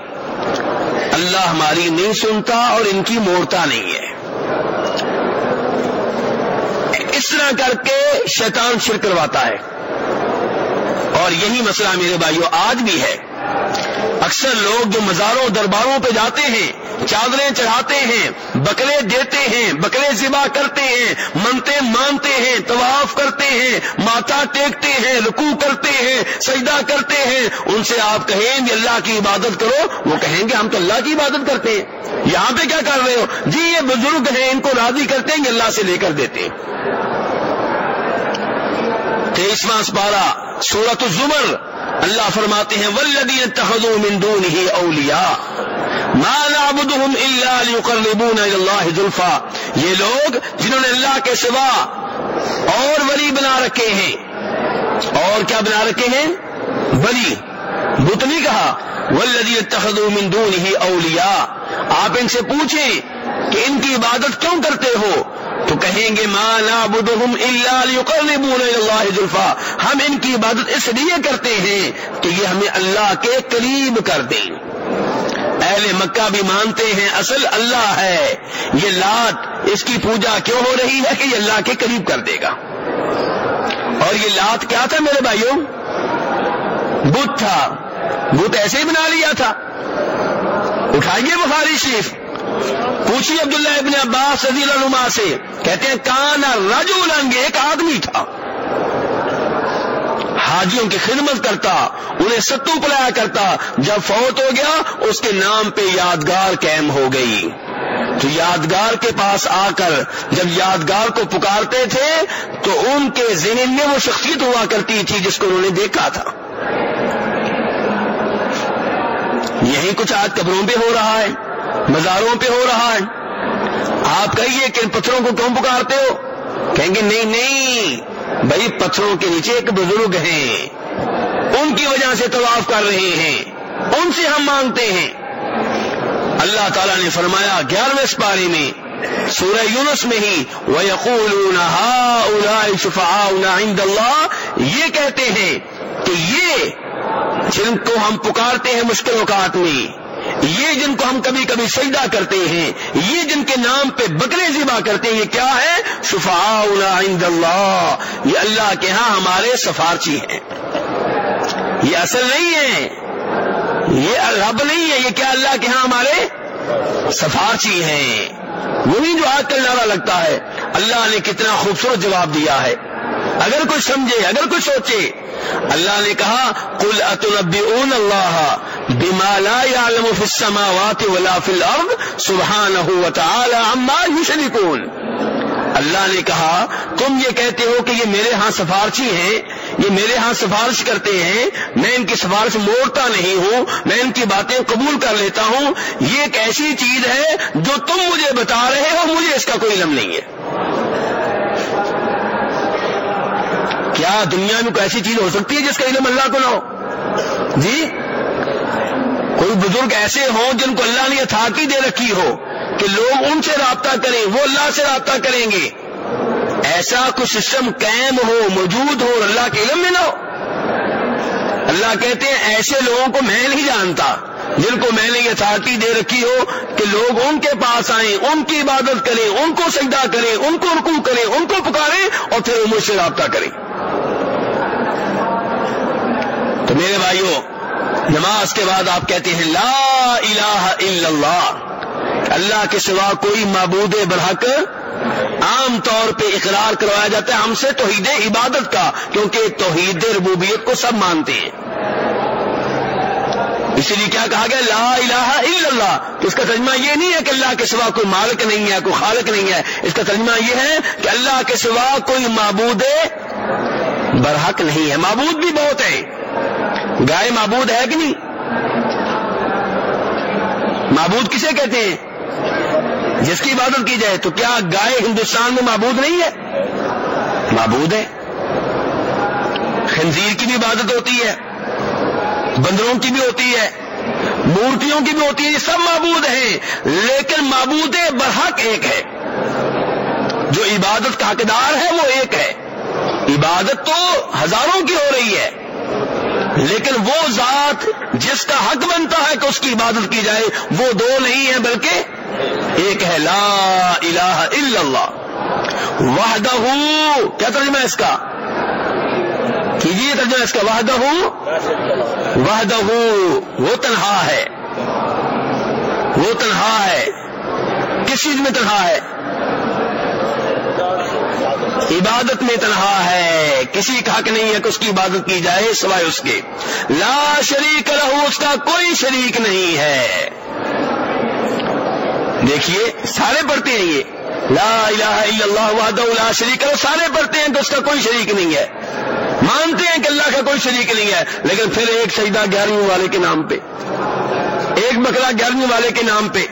اللہ ہماری نہیں سنتا اور ان کی موڑتا نہیں ہے۔ اس طرح کر کے شیطان شر کرواتا ہے۔ اور یہی مسئلہ میرے بھائیوں آج بھی ہے۔ اکثر لوگ جو مزاروں درباروں پہ جاتے ہیں، چادریں چڑھاتے ہیں بکرے دیتے ہیں بکرے ذبح کرتے ہیں، منتے مانتے ہیں، طواف کرتے ہیں ماتا ٹیکتے ہیں رکو کرتے ہیں، سجدہ کرتے ہیں، ان سے آپ کہیں گے اللہ کی عبادت کرو، وہ کہیں گے ہم تو اللہ کی عبادت کرتے ہیں۔ یہاں پہ کیا کر رہے ہو؟ جی یہ بزرگ ہیں، ان کو راضی کرتے ہیں، اللہ سے لے کر دیتے ہیں۔ تیسواں سپارہ سورت الزمر اللہ فرماتے ہیں ولدی تحدو مندون ہی اولیا اللہ ذلفا یہ لوگ جنہوں نے اللہ کے سوا اور ولی بنا رکھے ہیں اور کیا بنا رکھے ہیں ولی بت نہیں کہا ولدی تحدو مندون ہی اولیا آپ ان سے پوچھیں کہ ان کی عبادت کیوں کرتے ہو تو کہیں گے مانا بدہم اللہ اللہ ذلفا ہم ان کی عبادت اس لیے کرتے ہیں کہ یہ ہمیں اللہ کے قریب کر دیں۔ اہل مکہ بھی مانتے ہیں، اصل اللہ ہے۔ یہ لات اس کی پوجا کیوں ہو رہی ہے کہ یہ اللہ کے قریب کر دے گا؟ اور یہ لات کیا تھا میرے بھائیوں؟ بت تھا۔ بت ایسے ہی بنا لیا تھا۔ اٹھائیے بخاری شریف۔ پوچھیے عبداللہ ابن عباس رضی اللہ سے، کہتے ہیں، کان رجو لنگ ایک آدمی تھا۔ حاجیوں کی خدمت کرتا، انہیں ستو پلایا کرتا، جب فوت ہو گیا، اس کے نام پہ یادگار قائم ہو گئی۔ تو یادگار کے پاس آ کر، جب یادگار کو پکارتے تھے، تو ان کے ذہن میں وہ شخصیت ہوا کرتی تھی جس کو انہوں نے دیکھا تھا۔ یہی کچھ آج قبروں پہ ہو رہا ہے۔ مزاروں پہ ہو رہا ہے۔ آپ کہیے کہ ان پتھروں کو کیوں پکارتے ہو؟ کہیں گے، نہیں نہیں۔ بھائی، پتھروں کے نیچے ایک بزرگ ہیں۔ ان کی وجہ سے طواف کر رہے ہیں۔ ان سے ہم مانگتے ہیں۔ اللہ تعالیٰ نے فرمایا، گیارہویں سپاری میں، سورہ یونس میں ہی وہ یقول عند اللہ یہ کہتے ہیں کہ یہ جن کو ہم پکارتے ہیں مشکل اوقات میں یہ جن کو ہم کبھی کبھی سجدہ کرتے ہیں، یہ جن کے نام پہ بکرے ذبح کرتے ہیں، یہ کیا ہے؟ شفا عند اللہ۔ یہ اللہ کے ہاں ہمارے سفارچی ہیں۔ یہ اصل نہیں ہے۔ یہ رب نہیں ہے، یہ کیا اللہ کے ہاں ہمارے سفارچی ہیں۔ وہی جو آج کل نعرہ لگتا ہے۔ اللہ نے کتنا خوبصورت جواب دیا ہے۔ اگر کوئی سمجھے، اگر کوئی سوچے اللہ نے کہا کل اتنبی اون اللہ بمالا عالم السماوات ولا فی الارض سبحانہ وتعالی عما اللہ نے کہا، تم یہ کہتے ہو کہ یہ میرے ہاں سفارشی ہیں، یہ میرے ہاں سفارش کرتے ہیں، میں ان کی سفارش موڑتا نہیں ہوں، میں ان کی باتیں قبول کر لیتا ہوں۔ یہ ایک ایسی چیز ہے جو تم مجھے بتا رہے ہو، مجھے اس کا کوئی علم نہیں ہے۔ کیا دنیا میں کوئی ایسی چیز ہو سکتی ہے جس کا علم اللہ کو نہ ہو؟ جی؟ کوئی بزرگ ایسے ہوں جن کو اللہ نے اتھارٹی دے رکھی ہو کہ لوگ ان سے رابطہ کریں، وہ اللہ سے رابطہ کریں گے۔ ایسا کوئی سسٹم قائم ہو، موجود ہو اور اللہ کے علم میں نہ ہو؟ اللہ کہتے ہیں ایسے لوگوں کو میں نہیں جانتا جن کو میں نے یہ اتھارٹی دے رکھی ہو کہ لوگ ان کے پاس آئیں، ان کی عبادت کریں، ان کو سجدہ کریں، ان کو رکو کریں، ان کو پکاریں اور پھر وہ مجھ سے رابطہ کریں۔ تو میرے بھائیوں نماز کے بعد آپ کہتے ہیں، لا الہ الا اللہ اللہ کے سوا کوئی معبود برحق عام طور پہ اقرار کروایا جاتا ہے، ہم سے توحید عبادت کا، کیونکہ توحید ربوبیت کو سب مانتے ہیں۔ اسی لیے کیا کہا گیا؟ لا الہ الا اللہ۔ تو اس کا ترجمہ یہ نہیں ہے کہ اللہ کے سوا کوئی مالک نہیں ہے، کوئی خالق نہیں ہے۔ اس کا ترجمہ یہ ہے کہ اللہ کے سوا کوئی معبود برحق نہیں ہے۔ معبود بھی بہت ہے گائے معبود ہے کہ نہیں؟ معبود کسے کہتے ہیں؟ جس کی عبادت کی جائے تو کیا گائے ہندوستان میں معبود نہیں ہے؟ معبود ہے۔ خنزیر کی بھی عبادت ہوتی ہے، بندروں کی بھی ہوتی ہے، مورتیوں کی بھی ہوتی ہے، یہ سب معبود ہیں، لیکن معبود برحق ایک ہے۔ جو عبادت کا حقدار ہے وہ ایک ہے۔ عبادت تو ہزاروں کی ہو رہی ہے۔ لیکن وہ ذات جس کا حق بنتا ہے کہ اس کی عبادت کی جائے، وہ دو نہیں ہے بلکہ ایک ہے لا الہ الا اللہ۔ وحدہ کیا ترجمہ ہے اس کا؟ کیجیے ترجمہ اس کا وحدہ وحدہ وہ تنہا ہے۔ وہ تنہا ہے۔ کس چیز میں تنہا ہے؟ عبادت میں تنہا ہے، کسی کا حق نہیں ہے کہ اس کی عبادت کی جائے سوائے اس کے۔ لا شریک رہو اس کا کوئی شریک نہیں ہے۔ دیکھیے، سارے پڑھتے ہیں یہ۔ لا الہ الا اللہ وحدہ لا شریک رہو سارے پڑھتے ہیں کہ اس کا کوئی شریک نہیں ہے۔ مانتے ہیں کہ اللہ کا کوئی شریک نہیں ہے، لیکن پھر ایک سجدہ گیارہویں والے کے نام پہ۔ ایک بکرا گیارہویں والے کے نام پہ۔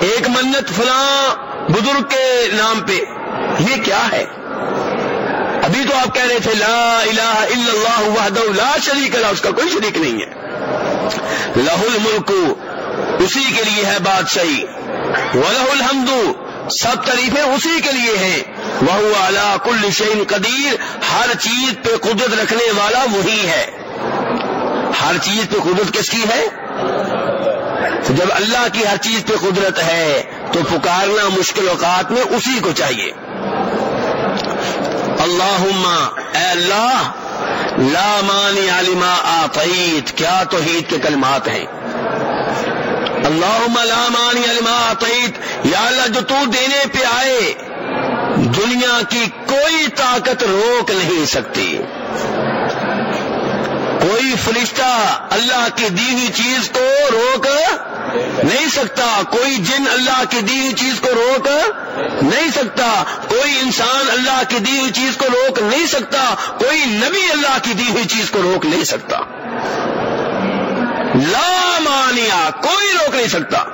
ایک منت فلاں بزرگ کے نام پہ۔ یہ کیا ہے؟ ابھی تو آپ کہہ رہے تھے لا الہ الا اللہ وحدہ لا شریک اللہ اس کا کوئی شریک نہیں ہے۔ لہ الملک، اسی کے لیے ہے بادشاہی۔ ولہ الحمد، سب طریقے اسی کے لیے ہیں۔ وہ اعلی کل شعین قدیر ہر چیز پہ قدرت رکھنے والا وہی ہے۔ ہر چیز پہ قدرت کس کی ہے؟ جب اللہ کی ہر چیز پہ قدرت ہے، تو پکارنا مشکل اوقات میں اسی کو چاہیے۔ اللہ اے اللہ، لا مانی عالما آفعید کیا توحید کے کلمات ہیں؟ اللہ لا مانی علما آفعید یا اللہ، جو تو دینے پہ آئے، دنیا کی کوئی طاقت روک نہیں سکتی۔ کوئی فرشتہ اللہ کی دی ہوئی چیز کو روک نہیں سکتا کوئی جن اللہ کی دی ہوئی چیز کو روک نہیں سکتا، کوئی انسان اللہ کی دی ہوئی چیز کو روک نہیں سکتا، کوئی نبی اللہ کی دی ہوئی چیز کو روک نہیں سکتا۔ لا مانیا، کوئی روک نہیں سکتا۔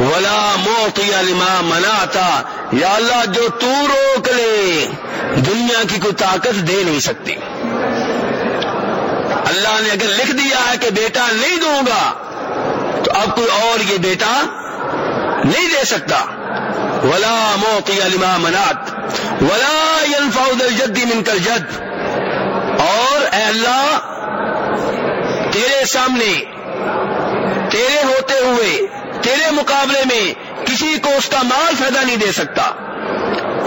ولا موتی لما مناتا یا اللہ، جو تو روک لے، دنیا کی کوئی طاقت دے نہیں سکتی۔ اللہ نے اگر لکھ دیا ہے کہ بیٹا نہیں دوں گا اب کوئی اور یہ بیٹا نہیں دے سکتا۔ ولا موقع لما منات ولا ينفع الجد من کر جد اور اے اللہ، تیرے سامنے، تیرے ہوتے ہوئے، تیرے مقابلے میں کسی کو اس کا مال فائدہ نہیں دے سکتا۔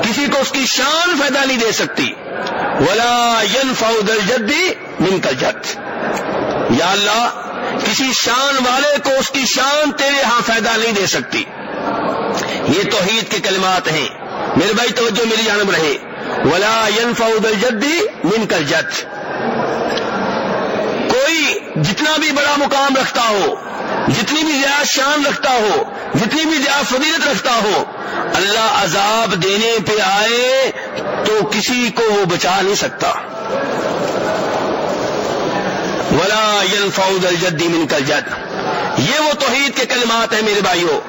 کسی کو اس کی شان فائدہ نہیں دے سکتی۔ ولا ينفع الجد من کر جد یا اللہ کسی شان والے کو اس کی شان تیرے ہاں فائدہ نہیں دے سکتی۔ یہ توحید کے کلمات ہیں۔ میرے بھائی، توجہ میری جانب رہے۔ ولا ينفع الجدی من کر جد کوئی جتنا بھی بڑا مقام رکھتا ہو، جتنی بھی زیادہ شان رکھتا ہو، جتنی بھی زیادہ فضیلت رکھتا ہو، اللہ عذاب دینے پہ آئے تو کسی کو وہ بچا نہیں سکتا۔ ولا ينفع الجد من کل جد یہ وہ توحید کے کلمات ہیں میرے بھائیوں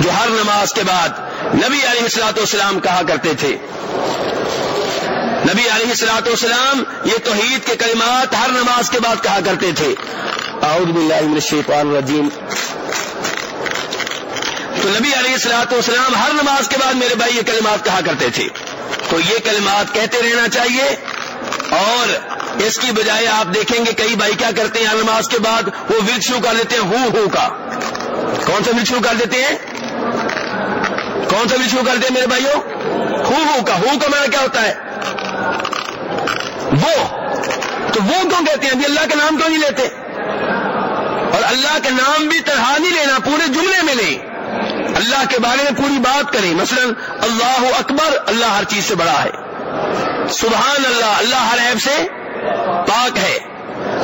جو ہر نماز کے بعد نبی علیہ السلاط والسلام کہا کرتے تھے۔ نبی علیہ السلاط والسلام یہ توحید کے کلمات ہر نماز کے بعد کہا کرتے تھے۔ اعوذ باللہ من الشیطان الرجیم۔ تو نبی علیہ السلاط والسلام ہر نماز کے بعد میرے بھائی یہ کلمات کہا کرتے تھے۔ تو یہ کلمات کہتے رہنا چاہیے اور اس کی بجائے آپ دیکھیں گے کئی بھائی کیا کرتے ہیں، نماز کے بعد وہ ورد شروع کر دیتے ہیں، ہو ہو کا۔ کون سا ورد شروع کر دیتے ہیں؟ کون سا ورد شروع کر دیتے ہیں میرے بھائیوں؟ ہو ہو کا۔ ہو کا میرا کیا ہوتا ہے؟ وہ۔ تو وہ کیوں کہتے ہیں؟ ابھی اللہ کا نام کیوں نہیں لیتے؟ اور اللہ کا نام بھی طرح نہیں لینا، پورے جملے میں لیں اللہ کے بارے میں پوری بات کریں۔ مثلا، اللہ اکبر، اللہ ہر چیز سے بڑا ہے۔ سبحان اللہ اللہ ہر عیب سے پاک ہے۔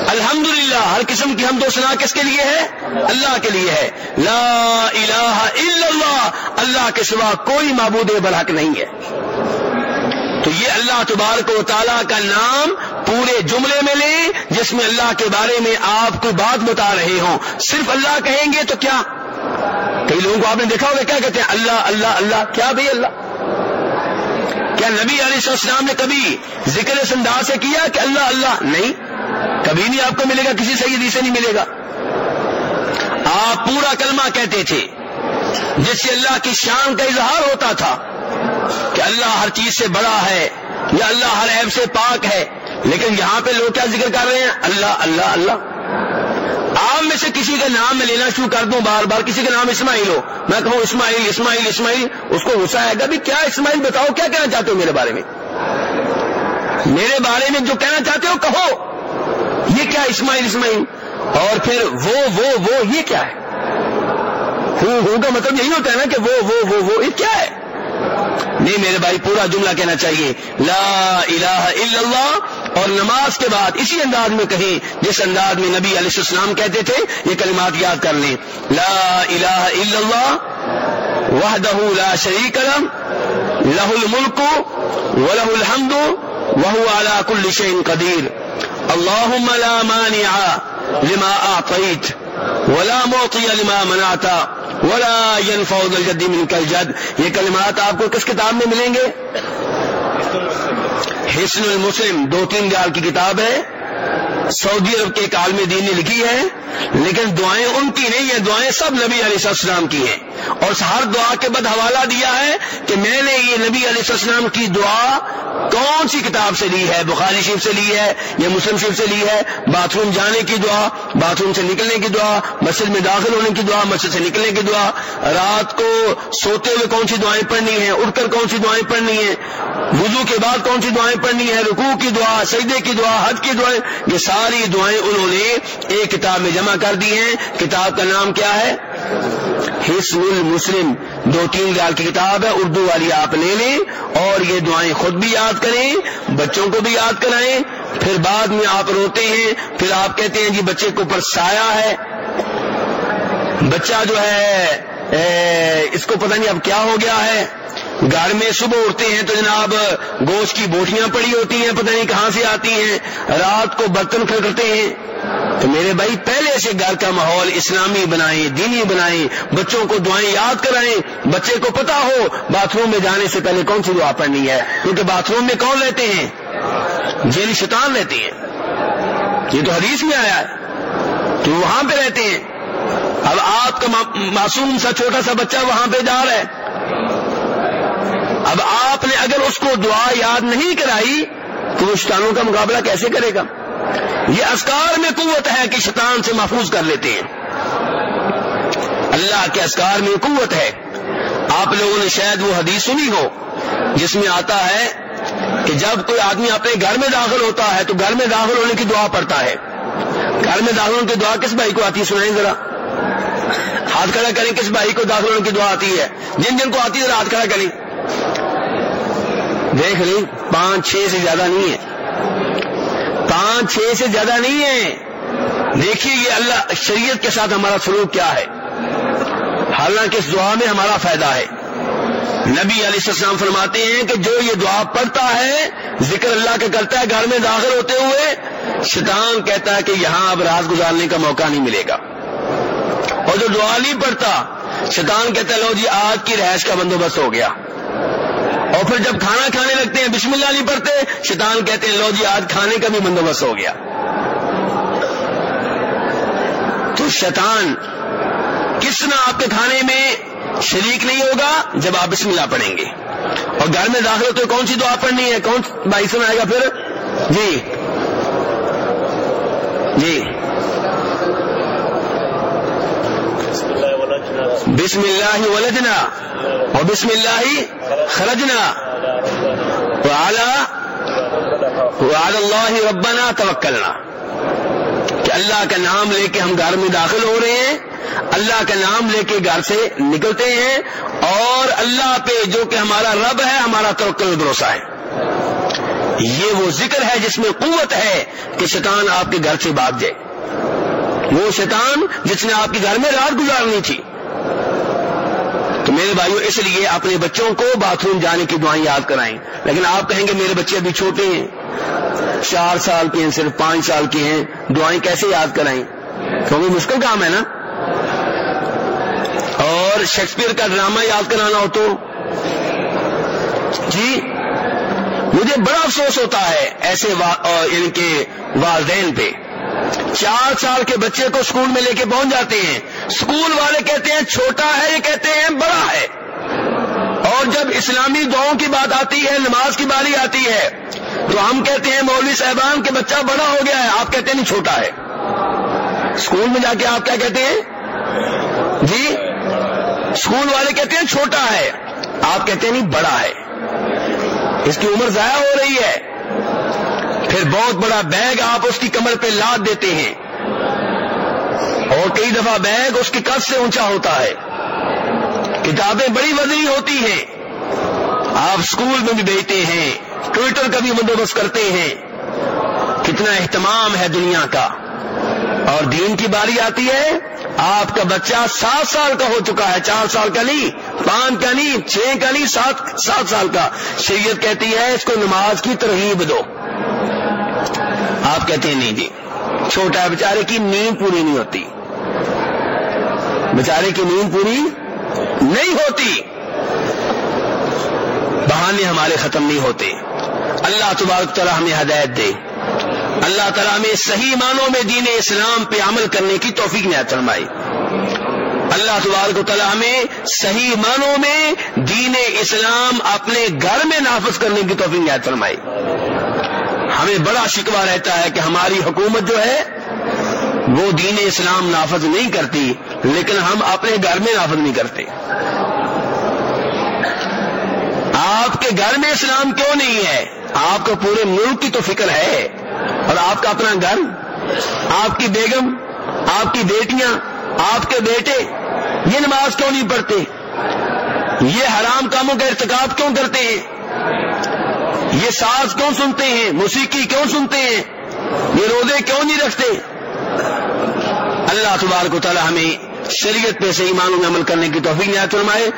الحمدللہ، ہر قسم کی ہم دو سنا کس کے لیے ہے؟ اللہ کے لیے ہے۔ لا الہ الا اللہ اللہ کے سوا کوئی معبود برحق نہیں ہے۔ تو یہ اللہ تبارک و تعالیٰ کا نام پورے جملے میں لیں، جس میں اللہ کے بارے میں آپ کو بات بتا رہے ہوں۔ صرف اللہ کہیں گے تو کیا؟ کئی لوگوں کو آپ نے دیکھا ہوگا، کیا کہتے ہیں؟ اللہ اللہ اللہ، کیا بھائی اللہ؟ کیا نبی علیہ السلام نے کبھی ذکر اس انداز سے کیا کہ اللہ اللہ، نہیں، کبھی نہیں آپ کو ملے گا، کسی سیدی سے نہیں ملے گا۔ آپ پورا کلمہ کہتے تھے، جس سے اللہ کی شان کا اظہار ہوتا تھا کہ اللہ ہر چیز سے بڑا ہے یا اللہ ہر عیب سے پاک ہے۔ لیکن یہاں پہ لوگ کیا ذکر کر رہے ہیں؟ اللہ اللہ اللہ۔ آپ میں سے کسی کا نام میں لینا شروع کر دوں بار بار، کسی کا نام اسماعیل ہو۔ میں کہوں اسماعیل اسماعیل اسماعیل۔ اس کو غصہ آئے گا بھی کیا اسماعیل بتاؤ، کیا کہنا چاہتے ہو میرے بارے میں؟ میرے بارے میں جو کہنا چاہتے ہو کہو۔ یہ کیا اسماعیل اسماعیل؟ اور پھر وہ وہ وہ، یہ کیا ہے؟ ہوں ہوں کا مطلب یہی ہوتا ہے نا کہ وہ وہ وہ وہ، یہ کیا ہے؟ نہیں میرے بھائی، پورا جملہ کہنا چاہیے۔ لا الہ الا اللہ اور نماز کے بعد اسی انداز میں کہیں جس انداز میں نبی علیہ السلام کہتے تھے، یہ کلمات یاد کر لیں۔ لا الہ الا اللہ، وحدہ لا شریک لم لہ الملک ولہ الحمد وهو على كل شيء قدير اللهم لا مانع لما اعطيت ولا معطي لما منعت ولا ينفع ذا الجد منك الجد۔ یہ کلمات آپ کو کس کتاب میں ملیں گے؟ حسن المسلم دو تین دیال کی کتاب ہے۔ سعودی عرب کے ایک عالم دین نے لکھی ہے، لیکن دعائیں ان کی نہیں ہیں، دعائیں سب نبی علیہ السلام کی ہیں۔ اور ہر دعا کے بعد حوالہ دیا ہے کہ میں نے یہ نبی علیہ السلام کی دعا کون سی کتاب سے لی ہے؟ بخاری شریف سے لی ہے، یا مسلم شریف سے لی ہے؟ باتھ روم جانے کی دعا، باتھ روم سے نکلنے کی دعا، مسجد میں داخل ہونے کی دعا، مسجد سے نکلنے کی دعا۔ رات کو سوتے ہوئے کون سی دعائیں پڑھنی ہیں؟ اٹھ کر کون سی دعائیں پڑھنی ہیں؟ وضو کے بعد کون سی دعائیں پڑھنی ہے رکوع کی دعا، سجدے کی دعا، حج کی دعائیں، یہ ساری دعائیں انہوں نے ایک کتاب میں جمع کر دی ہیں۔ کتاب کا نام کیا ہے؟ حسن المسلم۔ دو تین ریال کی کتاب ہے، اردو والی آپ لے لیں اور یہ دعائیں خود بھی یاد کریں، بچوں کو بھی یاد کرائیں۔ پھر بعد میں آپ روتے ہیں، پھر آپ کہتے ہیں جی بچے کے اوپر سایہ ہے۔ بچہ جو ہے اس کو پتہ نہیں اب کیا ہو گیا ہے۔ گھر میں صبح اٹھتے ہیں تو جناب گوشت کی بوٹیاں پڑی ہوتی ہیں، پتہ نہیں کہاں سے آتی ہیں۔ رات کو برتن کھڑکتے ہیں۔ تو میرے بھائی، پہلے سے گھر کا ماحول اسلامی بنائیں، دینی بنائیں، بچوں کو دعائیں یاد کرائیں۔ بچے کو پتا ہو، باتھ روم میں جانے سے پہلے کون سی دعا پڑنی ہے؟ کیونکہ باتھ روم میں کون رہتے ہیں؟ جیلی شیطان رہتے ہیں۔ یہ تو حدیث میں آیا ہے۔ تو وہاں پہ رہتے ہیں۔ اب آپ کا معصوم سا چھوٹا سا بچہ وہاں پہ جا رہا ہے۔ اب آپ نے اگر اس کو دعا یاد نہیں کرائی تو وہ شیطانوں کا مقابلہ کیسے کرے گا؟ یہ اسکار میں قوت ہے کہ شیطان سے محفوظ کر لیتے ہیں۔ اللہ کے اسکار میں قوت ہے۔ آپ لوگوں نے شاید وہ حدیث سنی ہو، جس میں آتا ہے کہ جب کوئی آدمی اپنے گھر میں داخل ہوتا ہے تو گھر میں داخل ہونے کی دعا پڑتا ہے۔ گھر میں داخل ہونے کی دعا کس بھائی کو آتی ہے؟ سنائیں ذرا۔ ہاتھ کھڑا کریں، کس بھائی کو داخل ہونے کی دعا آتی ہے؟ جن جن کو آتی ہے، ذرا ہاتھ کھڑا کریں۔ دیکھ لیں پانچ چھ سے زیادہ نہیں ہے۔ پانچ چھ سے زیادہ نہیں ہے۔ دیکھیے یہ اللہ، شریعت کے ساتھ ہمارا سلوک کیا ہے۔ حالانکہ اس دعا میں ہمارا فائدہ ہے۔ نبی علیہ السلام فرماتے ہیں کہ جو یہ دعا پڑھتا ہے، ذکر اللہ کا کرتا ہے، گھر میں داخل ہوتے ہوئے، شیطان کہتا ہے کہ یہاں اب راز گزارنے کا موقع نہیں ملے گا۔ اور جو دعا نہیں پڑھتا، شیطان کہتا ہے، لو جی آج کی رہائش کا بندوبست ہو گیا۔ اور پھر جب کھانا کھانے لگتے ہیں، بسم اللہ نہیں پڑھتے، شیطان کہتے ہیں، لو جی آج کھانے کا بھی بندوبست ہو گیا۔ تو شیطان کس نہ آپ کے کھانے میں شریک نہیں ہوگا؟ جب آپ بسم اللہ پڑھیں گے۔ اور گھر میں داخل ہوتے کون سی دعا پڑھنی ہے؟ کون بھائی سنائے گا پھر۔ جی۔ جی۔ بسم اللہ ولدنا اور بسم اللہ خرجنا. اللہ ربنا توکلنا. کہ اللہ کا نام لے کے ہم گھر میں داخل ہو رہے ہیں، اللہ کا نام لے کے گھر سے نکلتے ہیں، اور اللہ پہ جو کہ ہمارا رب ہے، ہمارا توکل بھروسہ ہے۔ یہ وہ ذکر ہے جس میں قوت ہے کہ شیطان آپ کے گھر سے بھاگ جائے۔ وہ شیطان جس نے آپ کے گھر میں رات گزارنی تھی۔ میرے بھائیوں اس لیے اپنے بچوں کو باتھ روم جانے کی دعائیں یاد کرائیں۔ لیکن آپ کہیں گے میرے بچے ابھی چھوٹے ہیں۔ چار سال کے ہیں، صرف پانچ سال کے ہیں۔ دعائیں کیسے یاد کرائیں؟ کیونکہ مشکل کام ہے نا؟ اور شیکسپیئر کا ڈرامہ یاد کرانا ہو تو؟ جی مجھے بڑا افسوس ہوتا ہے ایسے ان یعنی کے والدین پہ۔ چار سال کے بچے کو اسکول میں لے کے پہنچ جاتے ہیں۔ اسکول والے کہتے ہیں چھوٹا ہے، یہ کہتے ہیں بڑا ہے۔ اور جب اسلامی دعاؤں کی بات آتی ہے، نماز کی باری آتی ہے، تو ہم کہتے ہیں مولوی صاحبان کہ بچہ بڑا ہو گیا ہے، آپ کہتے ہیں نہیں چھوٹا ہے۔ اسکول میں جا کے آپ کیا کہتے ہیں؟ جی؟ اسکول والے کہتے ہیں چھوٹا ہے، آپ کہتے ہیں نہیں، بڑا ہے۔ اس کی عمر ضائع ہو رہی ہے۔ پھر بہت بڑا بیگ آپ اس کی کمر پہ لاد دیتے ہیں۔ اور کئی دفعہ بیگ اس کی کف سے اونچا ہوتا ہے۔ کتابیں بڑی وزنی ہوتی ہیں۔ آپ اسکول میں بھی بیچتے ہیں۔ ٹویٹر کا بھی بندوبست کرتے ہیں۔ کتنا اہتمام ہے دنیا کا۔ اور دین کی باری آتی ہے۔ آپ کا بچہ سات سال کا ہو چکا ہے۔ چار سال کا نہیں، پانچ کا نہیں، چھ کا نہیں، سات سات سال کا۔ شریعت کہتی ہے، اس کو نماز کی ترغیب دو۔ آپ کہتے ہیں نہیں جی چھوٹا بیچارے کی نیند پوری نہیں ہوتی۔ بیچارے کی نیند پوری نہیں ہوتی۔ بہانے ہمارے ختم نہیں ہوتے۔ اللہ تبارک تعالیٰ ہمیں ہدایت دے۔ اللہ تعالیٰ ہمیں صحیح معنوں میں دین اسلام پہ عمل کرنے کی توفیق میں فرمائے۔ اللہ تبارک و تعالیٰ ہمیں صحیح معنوں میں دین اسلام اپنے گھر میں نافذ کرنے کی توفیق میں فرمائے۔ ہمیں بڑا شکوہ رہتا ہے کہ ہماری حکومت جو ہے وہ دین اسلام نافذ نہیں کرتی۔ لیکن ہم اپنے گھر میں نافذ نہیں کرتے۔ آپ کے گھر میں اسلام کیوں نہیں ہے؟ آپ کو پورے ملک کی تو فکر ہے۔ اور آپ کا اپنا گھر، آپ کی بیگم، آپ کی بیٹیاں، آپ کے بیٹے، یہ نماز کیوں نہیں پڑھتے؟ یہ حرام کاموں کا ارتکاب کیوں کرتے ہیں؟ یہ ساز کیوں سنتے ہیں؟ موسیقی کیوں سنتے ہیں؟ یہ روزے کیوں نہیں رکھتے؟ اللہ تبارک و تعالی ہمیں شریعت پہ سے ایمانوں میں عمل کرنے کی توفیق نہایت فرمائے۔